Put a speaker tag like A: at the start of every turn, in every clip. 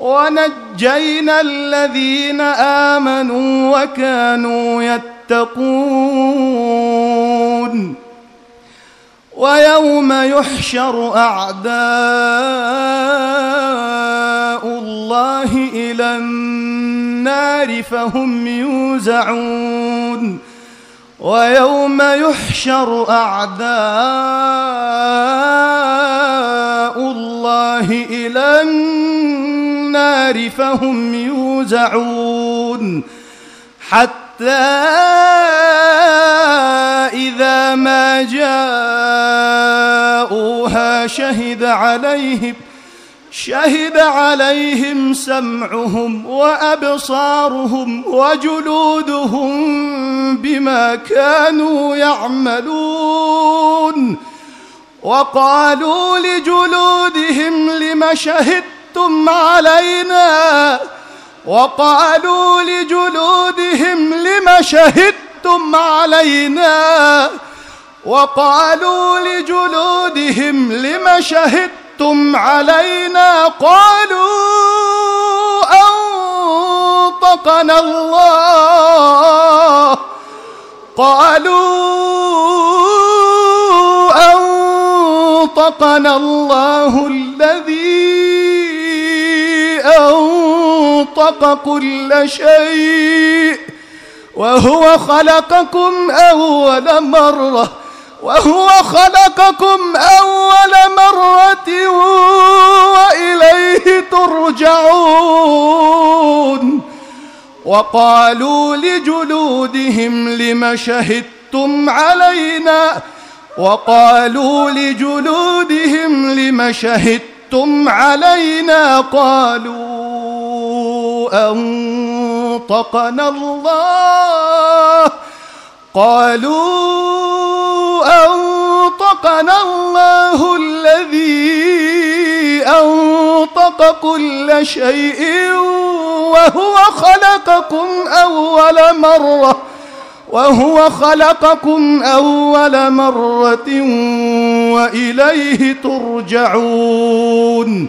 A: ونجينا الذين آمنوا وكانوا يتقون ويوم يحشر أعداء الله إلى النار فهم يوزعون ويوم يحشر أعداء النار فهم يوزعون حتى إذا ما جاءوها شهد عليهم شهد عليهم سمعهم وأبصارهم وجلودهم بما كانوا يعملون وقالوا لجلودهم لم شهدتم علينا وقالوا لجلودهم لم شهدتم علينا وقالوا لجلودهم لم شهدتم علينا قالوا أنطقنا الله قالوا أنطقنا أنطق كل شيء وهو خلقكم أول مرة وهو خلقكم أول مرة وإليه ترجعون وقالوا لجلودهم لم شهدتم علينا وقالوا لجلودهم لم شهدتم علينا قالوا أنطقنا الله. قالوا أنطقنا الله الذي أنطق كل شيء وهو خلقكم أول مرة. وهو خلقكم أول مرة وإليه ترجعون.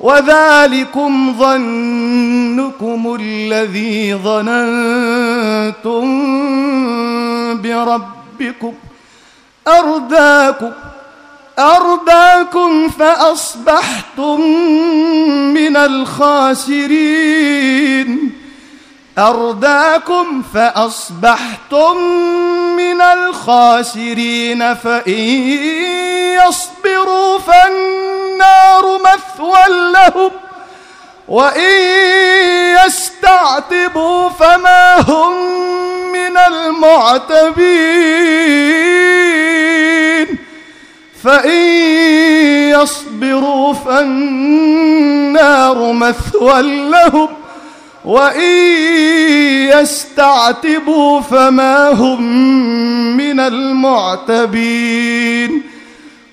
A: وذلكم ظنكم الذي ظننتم بربكم. أرداكم أرداكم فأصبحتم من الخاسرين. أرداكم فأصبحتم من الخاسرين فإن يصبروا فالنار مثوى لهم وإن يستعتبوا فما هم من المعتبين فإن يصبروا فالنار مثوى لهم وإن يستعتبوا فما هم من المعتبين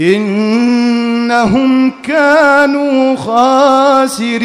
A: إنهم كانوا خاسرين.